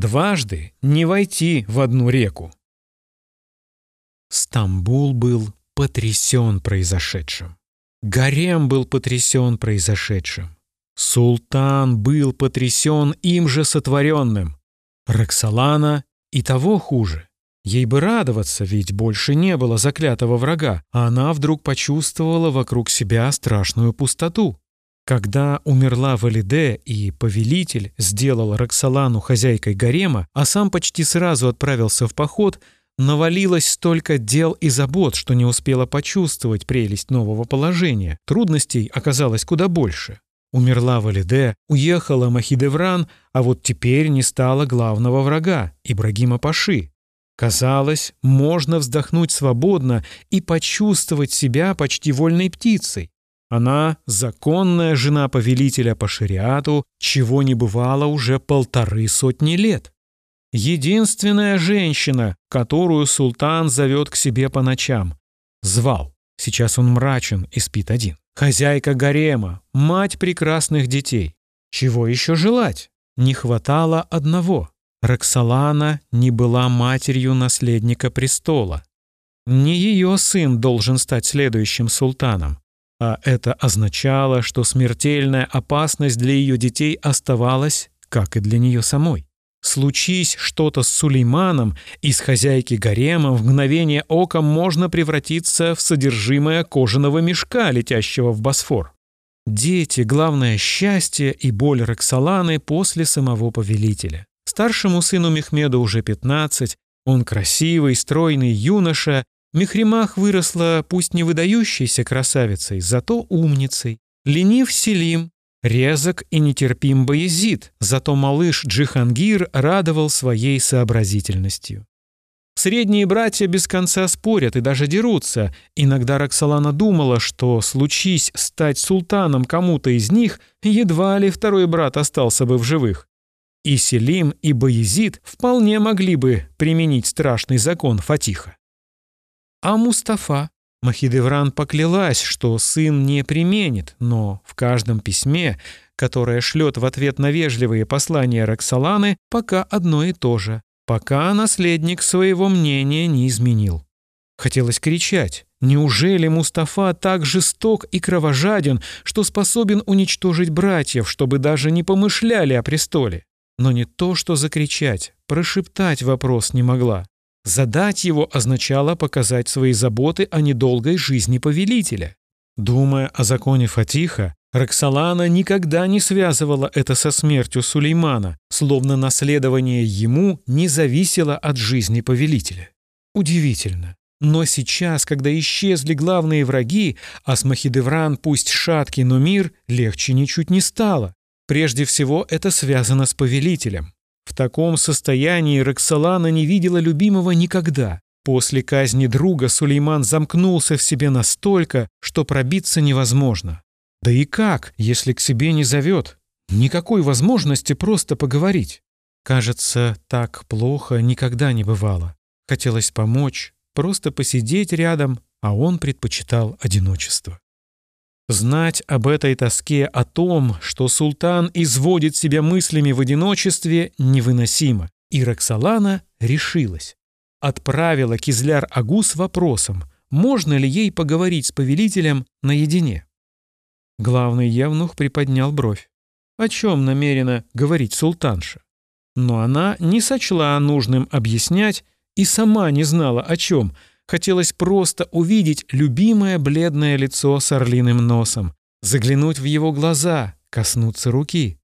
дважды не войти в одну реку. Стамбул был потрясен произошедшим. Гарем был потрясен произошедшим. Султан был потрясен им же сотворенным. Роксолана и того хуже. Ей бы радоваться, ведь больше не было заклятого врага, а она вдруг почувствовала вокруг себя страшную пустоту. Когда умерла Валиде и повелитель сделал Роксолану хозяйкой гарема, а сам почти сразу отправился в поход, навалилось столько дел и забот, что не успела почувствовать прелесть нового положения. Трудностей оказалось куда больше. Умерла Валиде, уехала Махидевран, а вот теперь не стало главного врага – Ибрагима Паши. Казалось, можно вздохнуть свободно и почувствовать себя почти вольной птицей. Она – законная жена повелителя по шариату, чего не бывало уже полторы сотни лет. Единственная женщина, которую султан зовет к себе по ночам. Звал. Сейчас он мрачен и спит один. Хозяйка гарема, мать прекрасных детей. Чего еще желать? Не хватало одного. Роксолана не была матерью наследника престола. Не ее сын должен стать следующим султаном, а это означало, что смертельная опасность для ее детей оставалась, как и для нее самой. Случись что-то с Сулейманом, из хозяйки гарема в мгновение ока можно превратиться в содержимое кожаного мешка, летящего в Босфор. Дети — главное счастье и боль Роксоланы после самого повелителя. Старшему сыну Мехмеда уже 15, он красивый, стройный юноша. Мехримах выросла пусть не выдающейся красавицей, зато умницей. Ленив Селим, резок и нетерпим Боязид, зато малыш Джихангир радовал своей сообразительностью. Средние братья без конца спорят и даже дерутся. Иногда Роксолана думала, что, случись стать султаном кому-то из них, едва ли второй брат остался бы в живых. И Селим, и Баязид вполне могли бы применить страшный закон Фатиха. А Мустафа? Махидевран поклялась, что сын не применит, но в каждом письме, которое шлет в ответ на вежливые послания Роксоланы, пока одно и то же. Пока наследник своего мнения не изменил. Хотелось кричать. Неужели Мустафа так жесток и кровожаден, что способен уничтожить братьев, чтобы даже не помышляли о престоле? но не то что закричать, прошептать вопрос не могла. Задать его означало показать свои заботы о недолгой жизни повелителя. Думая о законе Фатиха, Роксолана никогда не связывала это со смертью Сулеймана, словно наследование ему не зависело от жизни повелителя. Удивительно. Но сейчас, когда исчезли главные враги, а Смахидевран пусть шаткий, но мир, легче ничуть не стало. Прежде всего, это связано с повелителем. В таком состоянии Роксолана не видела любимого никогда. После казни друга Сулейман замкнулся в себе настолько, что пробиться невозможно. Да и как, если к себе не зовет? Никакой возможности просто поговорить. Кажется, так плохо никогда не бывало. Хотелось помочь, просто посидеть рядом, а он предпочитал одиночество. Знать об этой тоске, о том, что султан изводит себя мыслями в одиночестве, невыносимо. И Роксолана решилась. Отправила Кизляр-Агу с вопросом, можно ли ей поговорить с повелителем наедине. Главный явнух приподнял бровь. О чем намерена говорить султанша? Но она не сочла нужным объяснять и сама не знала о чем – Хотелось просто увидеть любимое бледное лицо с орлиным носом, заглянуть в его глаза, коснуться руки.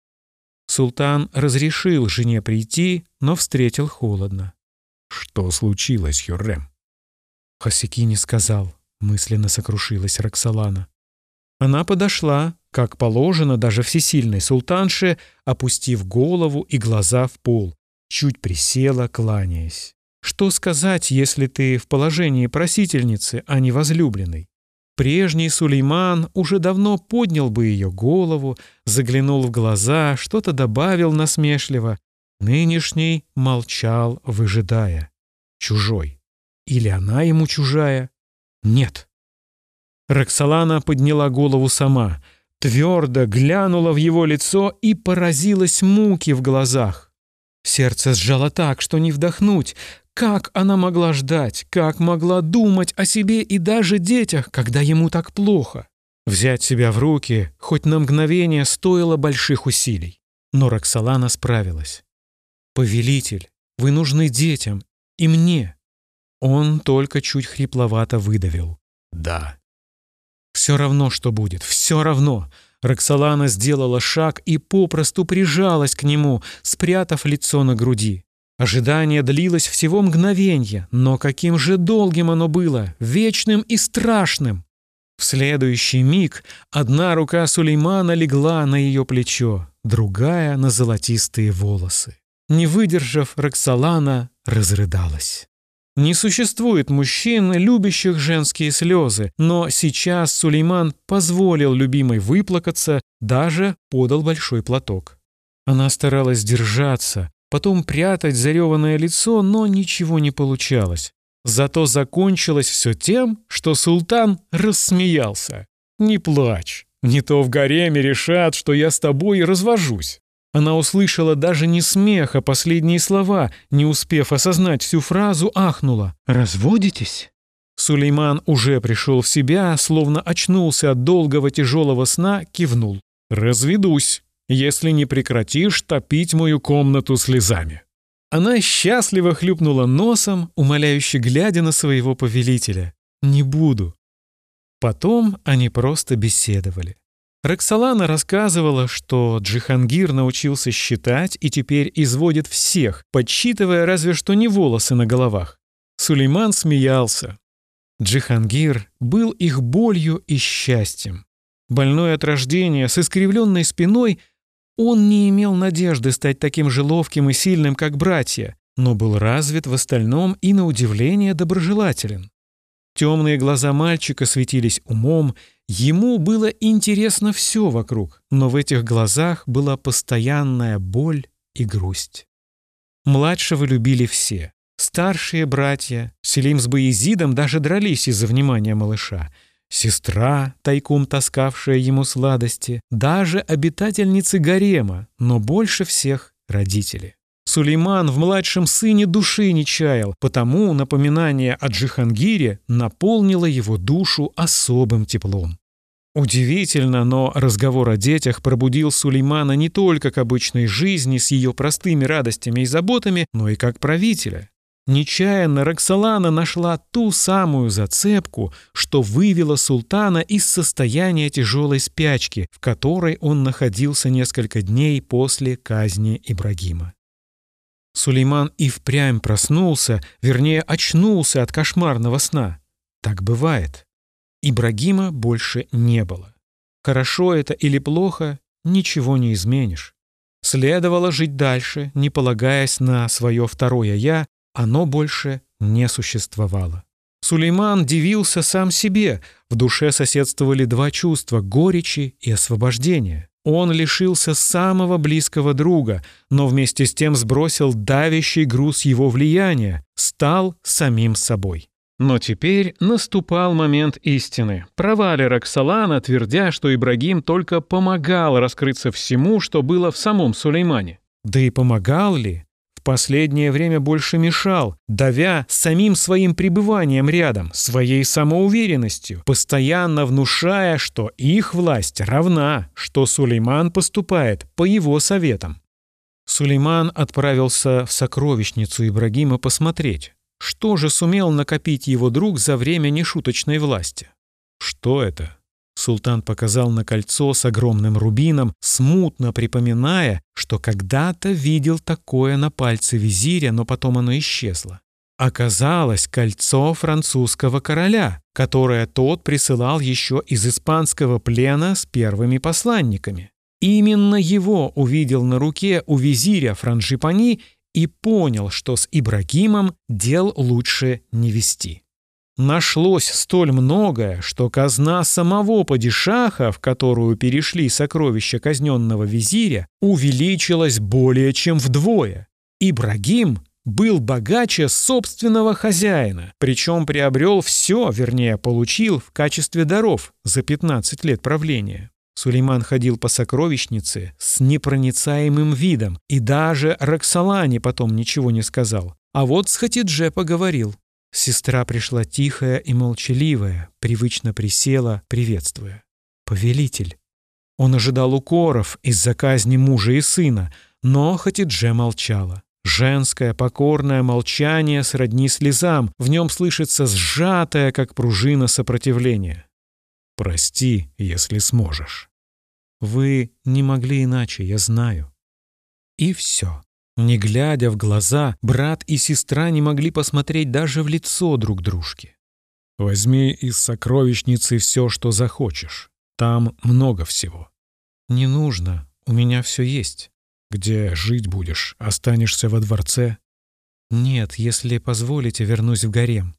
Султан разрешил жене прийти, но встретил холодно. «Что случилось, Хюррем?» Хасики не сказал, мысленно сокрушилась Роксолана. Она подошла, как положено даже всесильной султанше, опустив голову и глаза в пол, чуть присела, кланяясь. Что сказать, если ты в положении просительницы, а не возлюбленной? Прежний Сулейман уже давно поднял бы ее голову, заглянул в глаза, что-то добавил насмешливо. Нынешний молчал, выжидая. Чужой. Или она ему чужая? Нет. Роксолана подняла голову сама, твердо глянула в его лицо и поразилась муки в глазах. Сердце сжало так, что не вдохнуть. Как она могла ждать, как могла думать о себе и даже детях, когда ему так плохо? Взять себя в руки хоть на мгновение стоило больших усилий. Но Роксолана справилась. «Повелитель, вы нужны детям и мне». Он только чуть хрипловато выдавил. «Да». «Все равно, что будет, все равно. Роксолана сделала шаг и попросту прижалась к нему, спрятав лицо на груди. Ожидание длилось всего мгновенье, но каким же долгим оно было, вечным и страшным. В следующий миг одна рука Сулеймана легла на ее плечо, другая — на золотистые волосы. Не выдержав, Роксолана разрыдалась. Не существует мужчин, любящих женские слезы, но сейчас Сулейман позволил любимой выплакаться, даже подал большой платок. Она старалась держаться, потом прятать зареванное лицо, но ничего не получалось. Зато закончилось все тем, что султан рассмеялся. «Не плачь, не то в гареме решат, что я с тобой развожусь». Она услышала даже не смех, а последние слова, не успев осознать всю фразу, ахнула. «Разводитесь?» Сулейман уже пришел в себя, словно очнулся от долгого тяжелого сна, кивнул. «Разведусь, если не прекратишь топить мою комнату слезами». Она счастливо хлюпнула носом, умоляюще глядя на своего повелителя. «Не буду». Потом они просто беседовали. Роксолана рассказывала, что Джихангир научился считать и теперь изводит всех, подсчитывая разве что не волосы на головах. Сулейман смеялся. Джихангир был их болью и счастьем. Больной от рождения, с искривленной спиной, он не имел надежды стать таким же ловким и сильным, как братья, но был развит в остальном и, на удивление, доброжелателен. Темные глаза мальчика светились умом, ему было интересно все вокруг, но в этих глазах была постоянная боль и грусть. Младшего любили все. Старшие братья, Селим с Боязидом даже дрались из-за внимания малыша. Сестра, тайком таскавшая ему сладости, даже обитательницы гарема, но больше всех родители. Сулейман в младшем сыне души не чаял, потому напоминание о Джихангире наполнило его душу особым теплом. Удивительно, но разговор о детях пробудил Сулеймана не только к обычной жизни с ее простыми радостями и заботами, но и как правителя. Нечаянно Роксолана нашла ту самую зацепку, что вывела султана из состояния тяжелой спячки, в которой он находился несколько дней после казни Ибрагима. Сулейман и впрямь проснулся, вернее, очнулся от кошмарного сна. Так бывает. Ибрагима больше не было. Хорошо это или плохо, ничего не изменишь. Следовало жить дальше, не полагаясь на свое второе «я», оно больше не существовало. Сулейман дивился сам себе, в душе соседствовали два чувства — горечи и освобождения. Он лишился самого близкого друга, но вместе с тем сбросил давящий груз его влияния, стал самим собой. Но теперь наступал момент истины. Провали Роксолана, твердя, что Ибрагим только помогал раскрыться всему, что было в самом Сулеймане. Да и помогал ли? Последнее время больше мешал, давя самим своим пребыванием рядом, своей самоуверенностью, постоянно внушая, что их власть равна, что Сулейман поступает по его советам. Сулейман отправился в сокровищницу Ибрагима посмотреть, что же сумел накопить его друг за время нешуточной власти. Что это? Султан показал на кольцо с огромным рубином, смутно припоминая, что когда-то видел такое на пальце визиря, но потом оно исчезло. Оказалось кольцо французского короля, которое тот присылал еще из испанского плена с первыми посланниками. Именно его увидел на руке у визиря Франжипани и понял, что с Ибрагимом дел лучше не вести. Нашлось столь многое, что казна самого падишаха, в которую перешли сокровища казненного визиря, увеличилась более чем вдвое. Ибрагим был богаче собственного хозяина, причем приобрел все, вернее, получил в качестве даров за 15 лет правления. Сулейман ходил по сокровищнице с непроницаемым видом и даже Роксолане потом ничего не сказал. А вот с Хатидже поговорил. Сестра пришла тихая и молчаливая, привычно присела, приветствуя. «Повелитель». Он ожидал укоров из-за казни мужа и сына, но Хатидже молчала. Женское покорное молчание сродни слезам, в нем слышится сжатое, как пружина, сопротивление. «Прости, если сможешь». «Вы не могли иначе, я знаю». И все. Не глядя в глаза, брат и сестра не могли посмотреть даже в лицо друг дружки. «Возьми из сокровищницы все, что захочешь. Там много всего». «Не нужно, у меня все есть». «Где жить будешь? Останешься во дворце?» «Нет, если позволите, вернусь в гарем».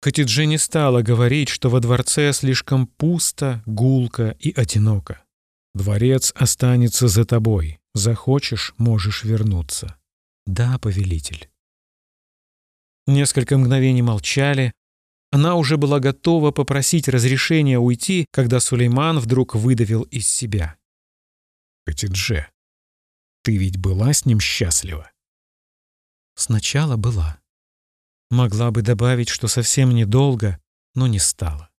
Хатидже не стала говорить, что во дворце слишком пусто, гулко и одиноко. «Дворец останется за тобой. Захочешь, можешь вернуться». «Да, повелитель». Несколько мгновений молчали. Она уже была готова попросить разрешения уйти, когда Сулейман вдруг выдавил из себя. «Хатидже, ты ведь была с ним счастлива?» «Сначала была. Могла бы добавить, что совсем недолго, но не стала.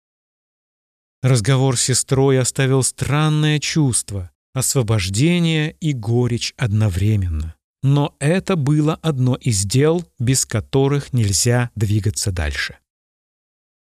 Разговор с сестрой оставил странное чувство, освобождение и горечь одновременно. Но это было одно из дел, без которых нельзя двигаться дальше.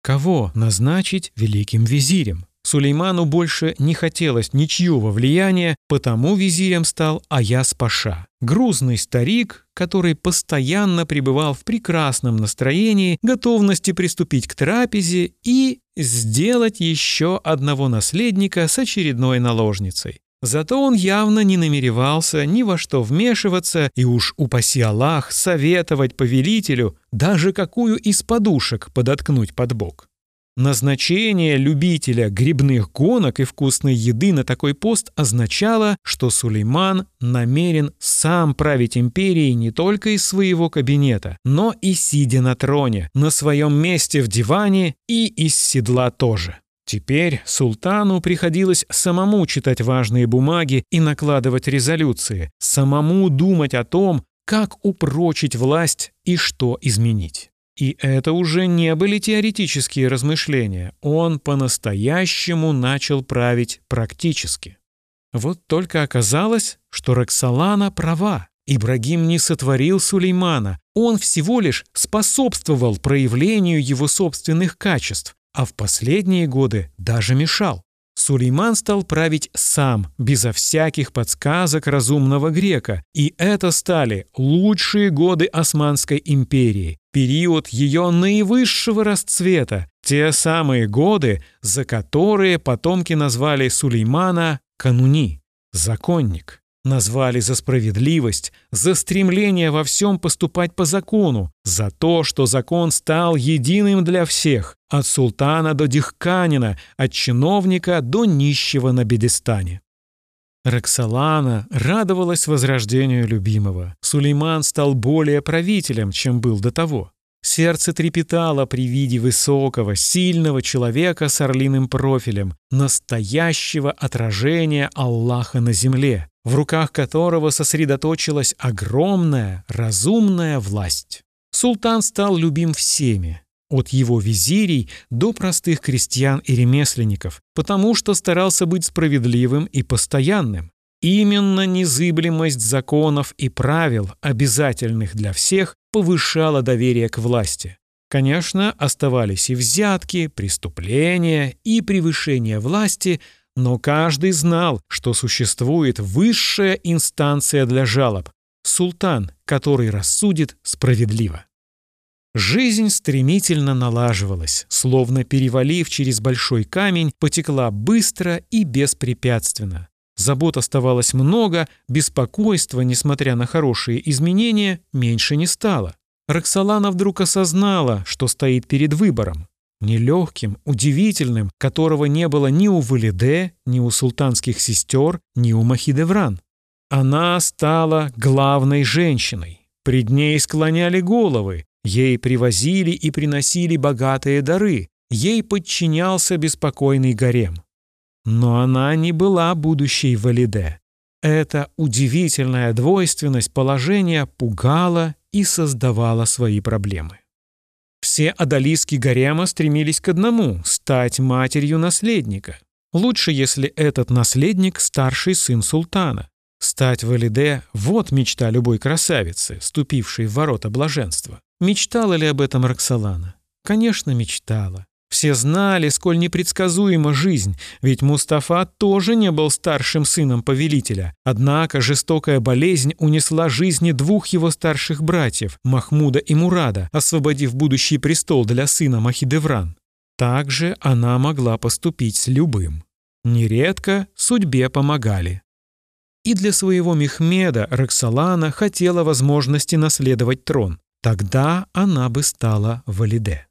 Кого назначить великим визирем? Сулейману больше не хотелось ничьего влияния, потому визирем стал Аяс-паша, грузный старик, который постоянно пребывал в прекрасном настроении, готовности приступить к трапезе и сделать еще одного наследника с очередной наложницей. Зато он явно не намеревался ни во что вмешиваться и уж, упаси Аллах, советовать повелителю даже какую из подушек подоткнуть под бок. Назначение любителя грибных гонок и вкусной еды на такой пост означало, что Сулейман намерен сам править империей не только из своего кабинета, но и сидя на троне, на своем месте в диване и из седла тоже. Теперь султану приходилось самому читать важные бумаги и накладывать резолюции, самому думать о том, как упрочить власть и что изменить. И это уже не были теоретические размышления. Он по-настоящему начал править практически. Вот только оказалось, что Роксолана права. Ибрагим не сотворил Сулеймана, он всего лишь способствовал проявлению его собственных качеств, а в последние годы даже мешал. Сулейман стал править сам, безо всяких подсказок разумного грека, и это стали лучшие годы Османской империи, период ее наивысшего расцвета, те самые годы, за которые потомки назвали Сулеймана «кануни» — «законник». Назвали за справедливость, за стремление во всем поступать по закону, за то, что закон стал единым для всех, от султана до дихканина, от чиновника до нищего на бедестане. Роксолана радовалась возрождению любимого. Сулейман стал более правителем, чем был до того. Сердце трепетало при виде высокого, сильного человека с орлиным профилем, настоящего отражения Аллаха на земле, в руках которого сосредоточилась огромная, разумная власть. Султан стал любим всеми, от его визирей до простых крестьян и ремесленников, потому что старался быть справедливым и постоянным. Именно незыблемость законов и правил, обязательных для всех, повышала доверие к власти. Конечно, оставались и взятки, преступления и превышение власти, но каждый знал, что существует высшая инстанция для жалоб – султан, который рассудит справедливо. Жизнь стремительно налаживалась, словно перевалив через большой камень, потекла быстро и беспрепятственно. Забот оставалось много, беспокойства, несмотря на хорошие изменения, меньше не стало. Роксолана вдруг осознала, что стоит перед выбором. Нелегким, удивительным, которого не было ни у Валиде, ни у султанских сестер, ни у Махидевран. Она стала главной женщиной. Пред ней склоняли головы, ей привозили и приносили богатые дары, ей подчинялся беспокойный гарем. Но она не была будущей Валиде. Эта удивительная двойственность положения пугала и создавала свои проблемы. Все адалиски гарема стремились к одному — стать матерью наследника. Лучше, если этот наследник — старший сын султана. Стать Валиде — вот мечта любой красавицы, ступившей в ворота блаженства. Мечтала ли об этом Роксолана? Конечно, мечтала. Все знали, сколь непредсказуема жизнь, ведь Мустафа тоже не был старшим сыном повелителя. Однако жестокая болезнь унесла жизни двух его старших братьев, Махмуда и Мурада, освободив будущий престол для сына Махидевран. Также она могла поступить с любым. Нередко судьбе помогали. И для своего Мехмеда Роксолана хотела возможности наследовать трон. Тогда она бы стала Валиде.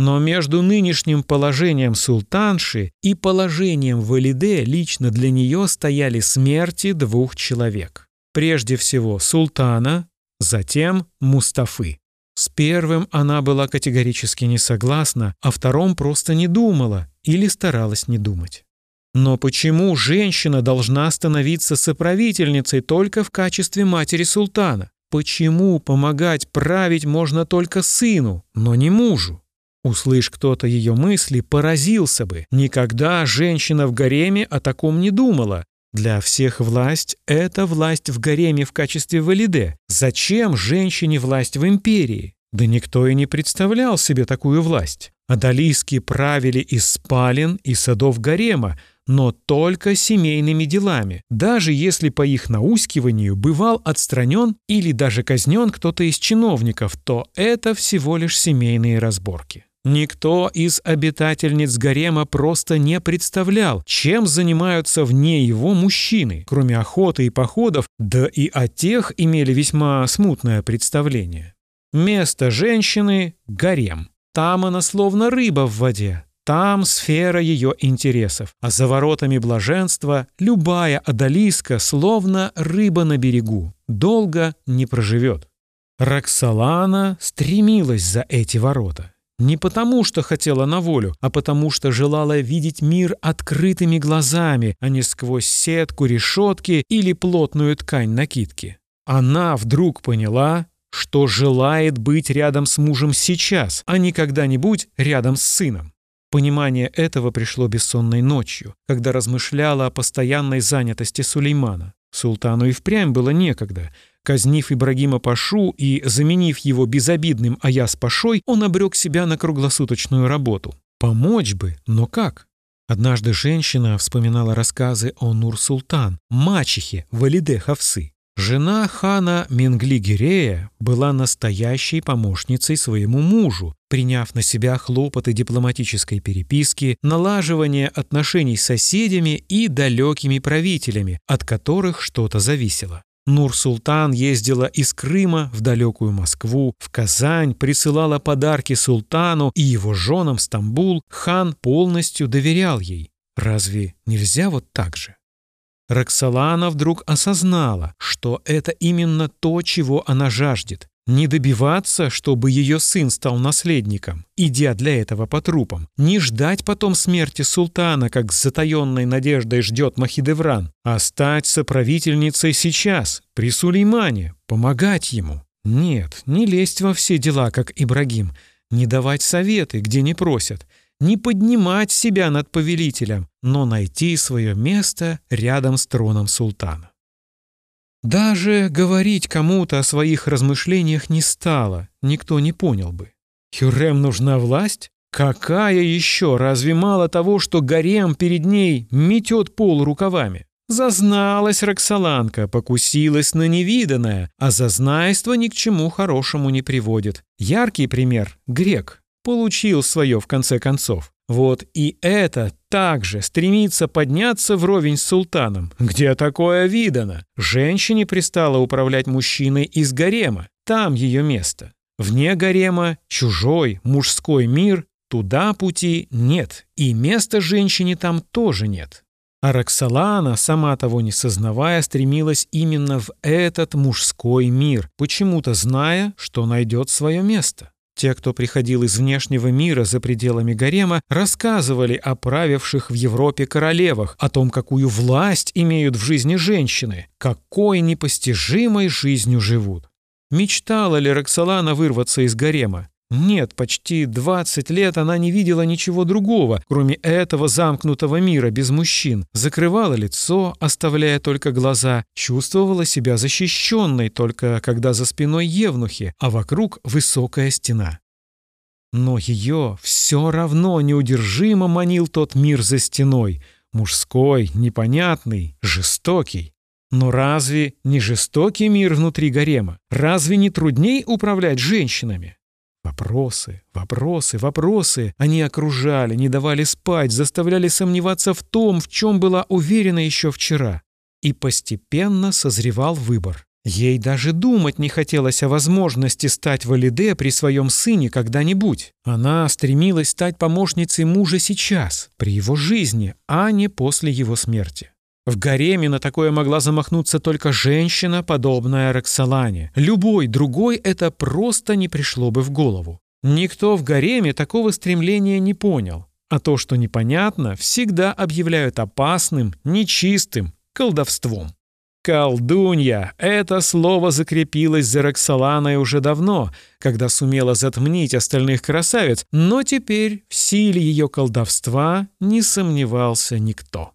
Но между нынешним положением султанши и положением Валиде лично для нее стояли смерти двух человек. Прежде всего султана, затем Мустафы. С первым она была категорически не согласна, а втором просто не думала или старалась не думать. Но почему женщина должна становиться соправительницей только в качестве матери султана? Почему помогать править можно только сыну, но не мужу? Услышь кто-то ее мысли, поразился бы. Никогда женщина в гареме о таком не думала. Для всех власть — это власть в гареме в качестве валиде. Зачем женщине власть в империи? Да никто и не представлял себе такую власть. Адалиски правили из спален и садов гарема, но только семейными делами, даже если по их наускиванию бывал отстранен или даже казнен кто-то из чиновников, то это всего лишь семейные разборки. Никто из обитательниц гарема просто не представлял, чем занимаются вне его мужчины, кроме охоты и походов, да и о тех имели весьма смутное представление. Место женщины — гарем. Там она словно рыба в воде, там сфера ее интересов, а за воротами блаженства любая одолиска словно рыба на берегу, долго не проживет. Роксолана стремилась за эти ворота. Не потому, что хотела на волю, а потому, что желала видеть мир открытыми глазами, а не сквозь сетку решетки или плотную ткань накидки. Она вдруг поняла, что желает быть рядом с мужем сейчас, а не когда-нибудь рядом с сыном. Понимание этого пришло бессонной ночью, когда размышляла о постоянной занятости Сулеймана. Султану и впрямь было некогда — Казнив Ибрагима Пашу и заменив его безобидным Аяс Пашой, он обрек себя на круглосуточную работу. Помочь бы, но как? Однажды женщина вспоминала рассказы о Нур-Султан, мачехе Валиде Хавсы. Жена хана Менгли-Гирея была настоящей помощницей своему мужу, приняв на себя хлопоты дипломатической переписки, налаживание отношений с соседями и далекими правителями, от которых что-то зависело. Нур-Султан ездила из Крыма в далекую Москву, в Казань, присылала подарки султану и его женам в Стамбул. Хан полностью доверял ей. Разве нельзя вот так же? Роксолана вдруг осознала, что это именно то, чего она жаждет. Не добиваться, чтобы ее сын стал наследником, идя для этого по трупам. Не ждать потом смерти султана, как с затаенной надеждой ждет Махидевран, а стать соправительницей сейчас, при Сулеймане, помогать ему. Нет, не лезть во все дела, как Ибрагим, не давать советы, где не просят, не поднимать себя над повелителем, но найти свое место рядом с троном султана. Даже говорить кому-то о своих размышлениях не стало, никто не понял бы. Хюррем нужна власть? Какая еще? Разве мало того, что гарем перед ней метет пол рукавами? Зазналась Роксоланка, покусилась на невиданное, а зазнайство ни к чему хорошему не приводит. Яркий пример — грек. Получил свое в конце концов. Вот и это также стремится подняться вровень с султаном. Где такое видано? Женщине пристало управлять мужчиной из гарема. Там ее место. Вне гарема чужой мужской мир, туда пути нет. И места женщине там тоже нет. А Роксолана, сама того не сознавая, стремилась именно в этот мужской мир, почему-то зная, что найдет свое место. Те, кто приходил из внешнего мира за пределами гарема, рассказывали о правивших в Европе королевах, о том, какую власть имеют в жизни женщины, какой непостижимой жизнью живут. Мечтала ли Роксолана вырваться из гарема? Нет, почти 20 лет она не видела ничего другого, кроме этого замкнутого мира без мужчин. Закрывала лицо, оставляя только глаза, чувствовала себя защищенной только когда за спиной евнухи, а вокруг высокая стена. Но ее все равно неудержимо манил тот мир за стеной, мужской, непонятный, жестокий. Но разве не жестокий мир внутри гарема? Разве не трудней управлять женщинами? Вопросы, вопросы, вопросы. Они окружали, не давали спать, заставляли сомневаться в том, в чем была уверена еще вчера. И постепенно созревал выбор. Ей даже думать не хотелось о возможности стать Валиде при своем сыне когда-нибудь. Она стремилась стать помощницей мужа сейчас, при его жизни, а не после его смерти. В гареме на такое могла замахнуться только женщина, подобная Роксолане. Любой другой это просто не пришло бы в голову. Никто в гареме такого стремления не понял. А то, что непонятно, всегда объявляют опасным, нечистым, колдовством. «Колдунья» — это слово закрепилось за Роксоланой уже давно, когда сумела затмнить остальных красавиц, но теперь в силе ее колдовства не сомневался никто.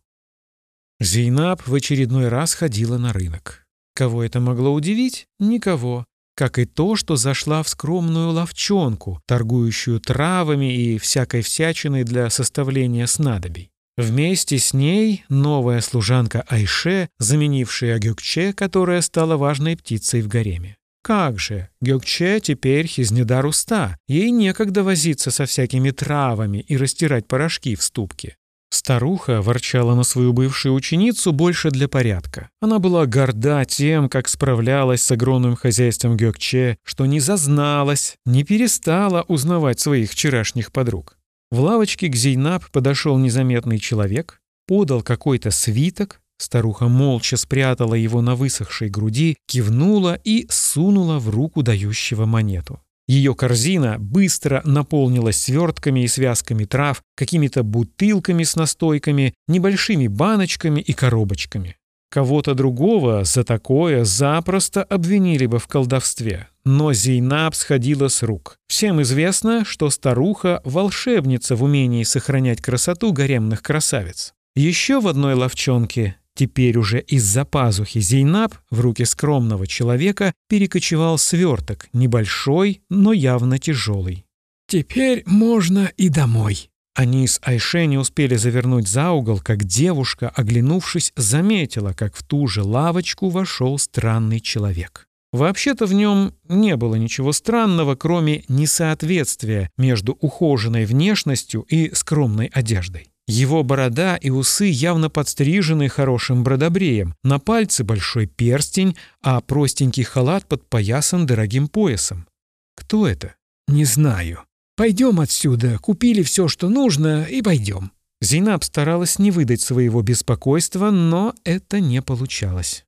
Зейнаб в очередной раз ходила на рынок. Кого это могло удивить? Никого. Как и то, что зашла в скромную ловчонку, торгующую травами и всякой всячиной для составления снадобий. Вместе с ней новая служанка Айше, заменившая Гюкче, которая стала важной птицей в гареме. Как же, Гюкче теперь Хизнедар уста, ей некогда возиться со всякими травами и растирать порошки в ступке. Старуха ворчала на свою бывшую ученицу больше для порядка. Она была горда тем, как справлялась с огромным хозяйством Гёкче, что не зазналась, не перестала узнавать своих вчерашних подруг. В лавочке к Зейнаб подошел незаметный человек, подал какой-то свиток, старуха молча спрятала его на высохшей груди, кивнула и сунула в руку дающего монету. Ее корзина быстро наполнилась свертками и связками трав, какими-то бутылками с настойками, небольшими баночками и коробочками. Кого-то другого за такое запросто обвинили бы в колдовстве. Но Зейнаб сходила с рук. Всем известно, что старуха – волшебница в умении сохранять красоту гаремных красавиц. Еще в одной ловчонке Теперь уже из-за пазухи Зейнаб в руки скромного человека перекочевал сверток, небольшой, но явно тяжелый. «Теперь можно и домой». Они с Айше не успели завернуть за угол, как девушка, оглянувшись, заметила, как в ту же лавочку вошел странный человек. Вообще-то в нем не было ничего странного, кроме несоответствия между ухоженной внешностью и скромной одеждой. Его борода и усы явно подстрижены хорошим бродобреем, на пальце большой перстень, а простенький халат подпоясан дорогим поясом. Кто это? Не знаю. Пойдем отсюда, купили все, что нужно, и пойдем. Зейнаб старалась не выдать своего беспокойства, но это не получалось.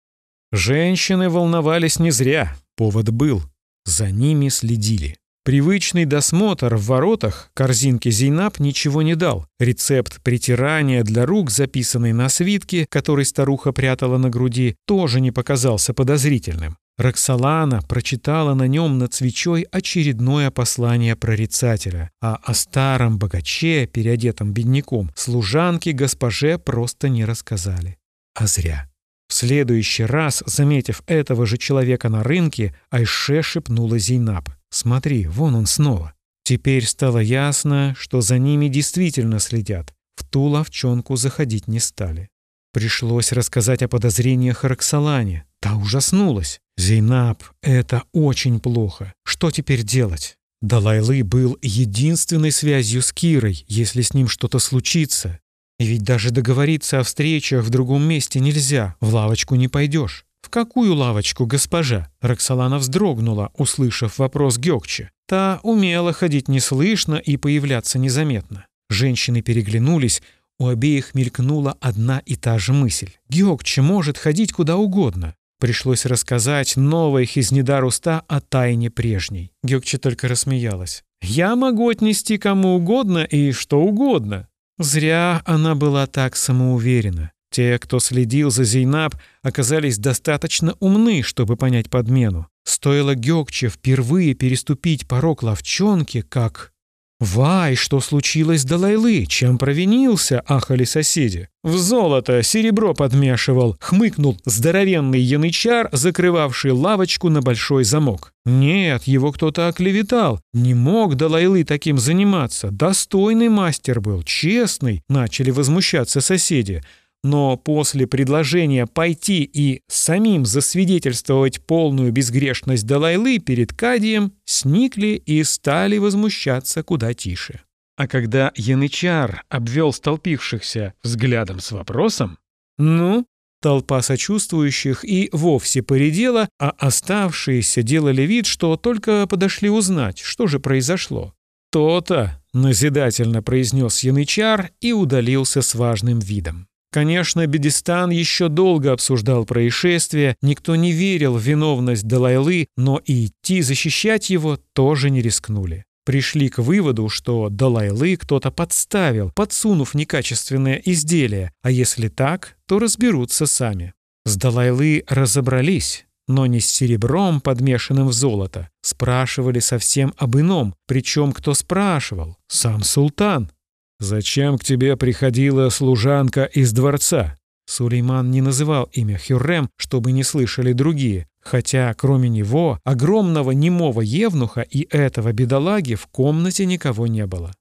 Женщины волновались не зря, повод был. За ними следили. Привычный досмотр в воротах корзинке Зейнаб ничего не дал. Рецепт притирания для рук, записанный на свитке, который старуха прятала на груди, тоже не показался подозрительным. Роксолана прочитала на нем над свечой очередное послание прорицателя, а о старом богаче, переодетом бедняком, служанке госпоже просто не рассказали. А зря. В следующий раз, заметив этого же человека на рынке, Айше шепнула Зейнаб. Смотри, вон он снова. Теперь стало ясно, что за ними действительно следят. В ту ловчонку заходить не стали. Пришлось рассказать о подозрениях Роксолане. Та ужаснулась. «Зейнаб, это очень плохо. Что теперь делать?» Далайлы был единственной связью с Кирой, если с ним что-то случится. И ведь даже договориться о встречах в другом месте нельзя, в лавочку не пойдешь. «В какую лавочку, госпожа?» Роксолана вздрогнула, услышав вопрос Гёкче. Та умела ходить неслышно и появляться незаметно. Женщины переглянулись, у обеих мелькнула одна и та же мысль. Гёкче может ходить куда угодно. Пришлось рассказать новой Хизнедар Уста о тайне прежней. Гёкче только рассмеялась. Я могу отнести кому угодно и что угодно». Зря она была так самоуверена. Те, кто следил за Зейнаб, оказались достаточно умны, чтобы понять подмену. Стоило Гёкче впервые переступить порог ловчонки, как... «Вай, что случилось с Далайлы? Чем провинился?» — ахали соседи. «В золото серебро подмешивал», — хмыкнул здоровенный янычар, закрывавший лавочку на большой замок. «Нет, его кто-то оклеветал. Не мог Далайлы таким заниматься. Достойный мастер был, честный», — начали возмущаться соседи но после предложения пойти и самим засвидетельствовать полную безгрешность Далайлы перед Кадием сникли и стали возмущаться куда тише. А когда Янычар обвел столпившихся взглядом с вопросом «Ну?», толпа сочувствующих и вовсе поредела, а оставшиеся делали вид, что только подошли узнать, что же произошло. «То-то», — назидательно произнес Янычар и удалился с важным видом. Конечно, Бедистан еще долго обсуждал происшествие, никто не верил в виновность Далайлы, но и идти защищать его тоже не рискнули. Пришли к выводу, что Далайлы кто-то подставил, подсунув некачественное изделие, а если так, то разберутся сами. С Далайлы разобрались, но не с серебром, подмешанным в золото. Спрашивали совсем об ином, причем кто спрашивал? Сам султан. «Зачем к тебе приходила служанка из дворца?» Сулейман не называл имя Хюррем, чтобы не слышали другие, хотя кроме него, огромного немого евнуха и этого бедолаги в комнате никого не было.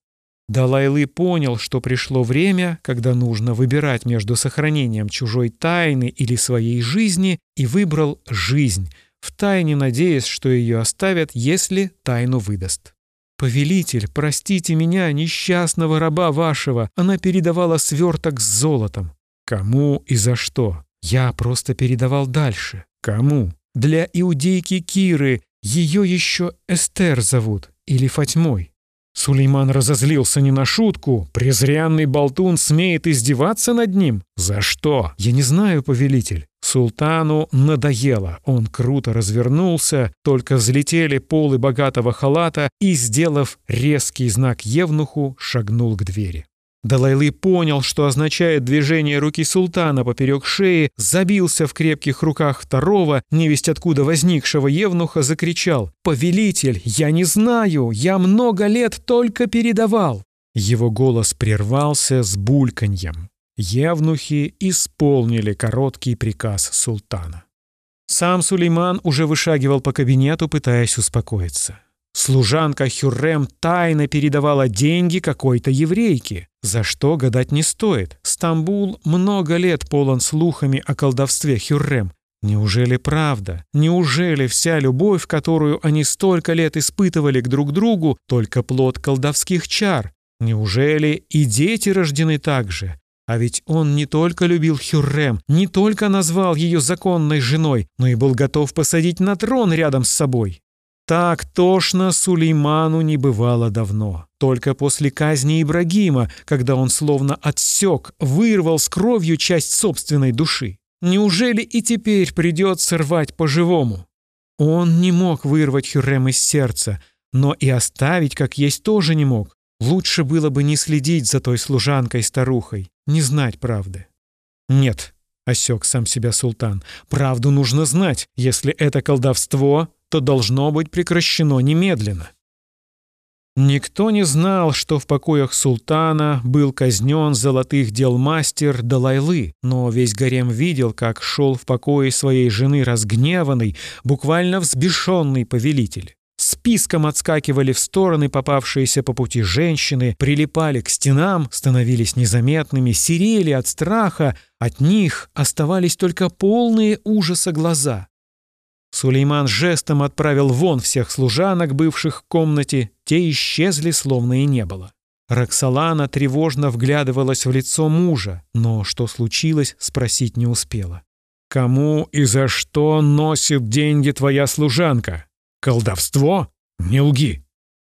Далайлы понял, что пришло время, когда нужно выбирать между сохранением чужой тайны или своей жизни, и выбрал жизнь, втайне надеясь, что ее оставят, если тайну выдаст. «Повелитель, простите меня, несчастного раба вашего!» Она передавала сверток с золотом. «Кому и за что?» «Я просто передавал дальше». «Кому?» «Для иудейки Киры. Ее еще Эстер зовут. Или Фатьмой». Сулейман разозлился не на шутку. Презрянный болтун смеет издеваться над ним? За что? Я не знаю, повелитель. Султану надоело. Он круто развернулся, только взлетели полы богатого халата и, сделав резкий знак Евнуху, шагнул к двери. Далайлы понял, что означает движение руки султана поперек шеи, забился в крепких руках второго, невесть откуда возникшего евнуха, закричал «Повелитель, я не знаю, я много лет только передавал!» Его голос прервался с бульканьем. Евнухи исполнили короткий приказ султана. Сам Сулейман уже вышагивал по кабинету, пытаясь успокоиться. Служанка Хюррем тайно передавала деньги какой-то еврейке. За что гадать не стоит. Стамбул много лет полон слухами о колдовстве Хюррем. Неужели правда? Неужели вся любовь, которую они столько лет испытывали к друг другу, только плод колдовских чар? Неужели и дети рождены так же? А ведь он не только любил Хюррем, не только назвал ее законной женой, но и был готов посадить на трон рядом с собой. Так тошно Сулейману не бывало давно. Только после казни Ибрагима, когда он словно отсек, вырвал с кровью часть собственной души. Неужели и теперь придется рвать по-живому? Он не мог вырвать Хюррем из сердца, но и оставить как есть тоже не мог. Лучше было бы не следить за той служанкой-старухой, не знать правды. «Нет», — осек сам себя султан, — «правду нужно знать. Если это колдовство, то должно быть прекращено немедленно». Никто не знал, что в покоях султана был казнен золотых дел мастер Далайлы, но весь гарем видел, как шел в покое своей жены разгневанный, буквально взбешенный повелитель. Списком отскакивали в стороны попавшиеся по пути женщины, прилипали к стенам, становились незаметными, серели от страха, от них оставались только полные ужаса глаза. Сулейман жестом отправил вон всех служанок, бывших в комнате, те исчезли, словно и не было. Роксолана тревожно вглядывалась в лицо мужа, но что случилось, спросить не успела. «Кому и за что носит деньги твоя служанка?» «Колдовство? Не лги!»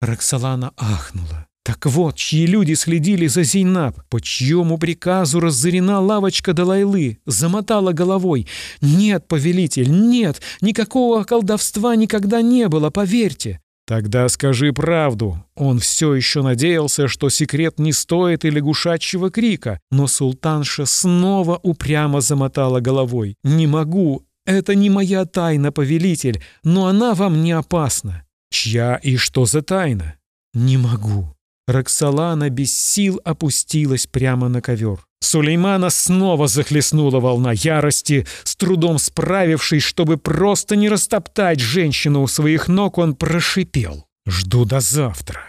Роксолана ахнула. Так вот, чьи люди следили за Зейнаб, по чьему приказу разорена лавочка Далайлы, замотала головой. «Нет, повелитель, нет, никакого колдовства никогда не было, поверьте. Тогда скажи правду. Он все еще надеялся, что секрет не стоит и лягушачьего крика, но султанша снова упрямо замотала головой. «Не могу. Это не моя тайна, повелитель, но она вам не опасна». «Чья и что за тайна?» «Не могу». Роксолана без сил опустилась прямо на ковер. Сулеймана снова захлестнула волна ярости, с трудом справившись, чтобы просто не растоптать женщину у своих ног, он прошипел. «Жду до завтра.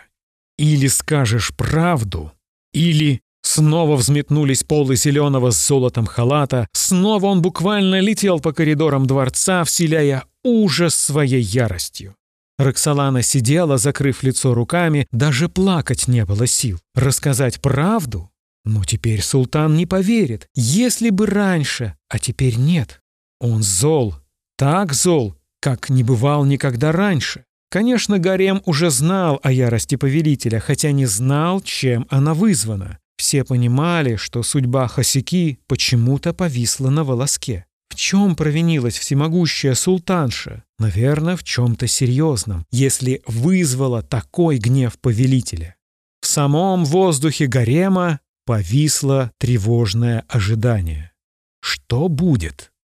Или скажешь правду, или...» Снова взметнулись полы зеленого с золотом халата, снова он буквально летел по коридорам дворца, вселяя ужас своей яростью. Роксолана сидела, закрыв лицо руками, даже плакать не было сил. Рассказать правду? Но теперь султан не поверит. Если бы раньше, а теперь нет. Он зол, так зол, как не бывал никогда раньше. Конечно, Гарем уже знал о ярости повелителя, хотя не знал, чем она вызвана. Все понимали, что судьба Хасики почему-то повисла на волоске. В чем провинилась всемогущая султанша? Наверное, в чем-то серьезном, если вызвала такой гнев повелителя. В самом воздухе гарема повисло тревожное ожидание. Что будет?